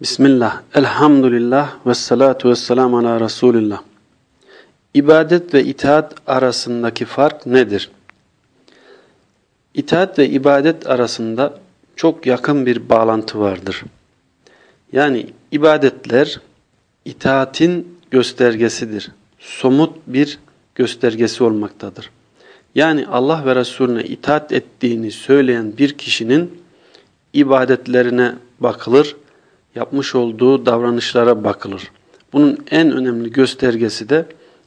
Bismillah, elhamdülillah ve salatu ve selamu ala Resulillah. İbadet ve itaat arasındaki fark nedir? İtaat ve ibadet arasında çok yakın bir bağlantı vardır. Yani ibadetler itaatin göstergesidir. Somut bir göstergesi olmaktadır. Yani Allah ve Resulüne itaat ettiğini söyleyen bir kişinin ibadetlerine bakılır, yapmış olduğu davranışlara bakılır. Bunun en önemli göstergesi de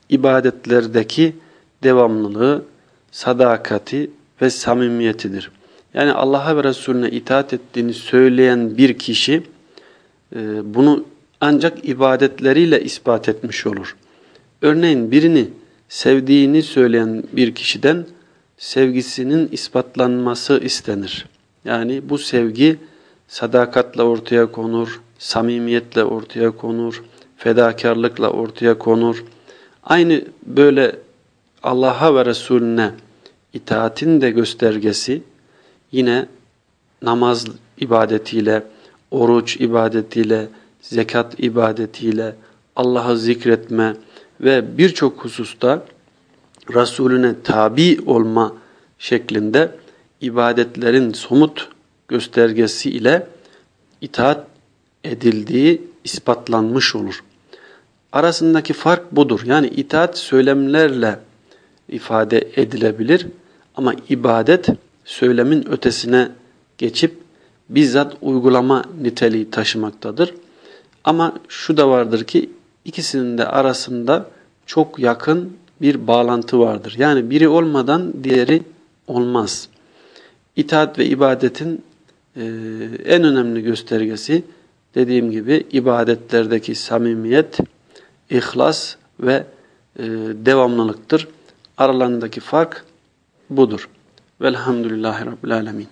ibadetlerdeki devamlılığı, sadakati ve samimiyetidir. Yani Allah'a ve Resulüne itaat ettiğini söyleyen bir kişi e, bunu ancak ibadetleriyle ispat etmiş olur. Örneğin birini sevdiğini söyleyen bir kişiden sevgisinin ispatlanması istenir. Yani bu sevgi sadakatle ortaya konur, samimiyetle ortaya konur, fedakarlıkla ortaya konur. Aynı böyle Allah'a ve Resulüne itaatin de göstergesi yine namaz ibadetiyle, oruç ibadetiyle, zekat ibadetiyle, Allah'ı zikretme ve birçok hususta Resulüne tabi olma şeklinde ibadetlerin somut göstergesi ile itaat edildiği ispatlanmış olur. Arasındaki fark budur. Yani itaat söylemlerle ifade edilebilir ama ibadet söylemin ötesine geçip bizzat uygulama niteliği taşımaktadır. Ama şu da vardır ki ikisinin de arasında çok yakın bir bağlantı vardır. Yani biri olmadan diğeri olmaz. İtaat ve ibadetin e, en önemli göstergesi dediğim gibi ibadetlerdeki samimiyet, ihlas ve e, devamlılıktır. Aralarındaki fark budur. Velhamdülillahi Rabbil Alemin.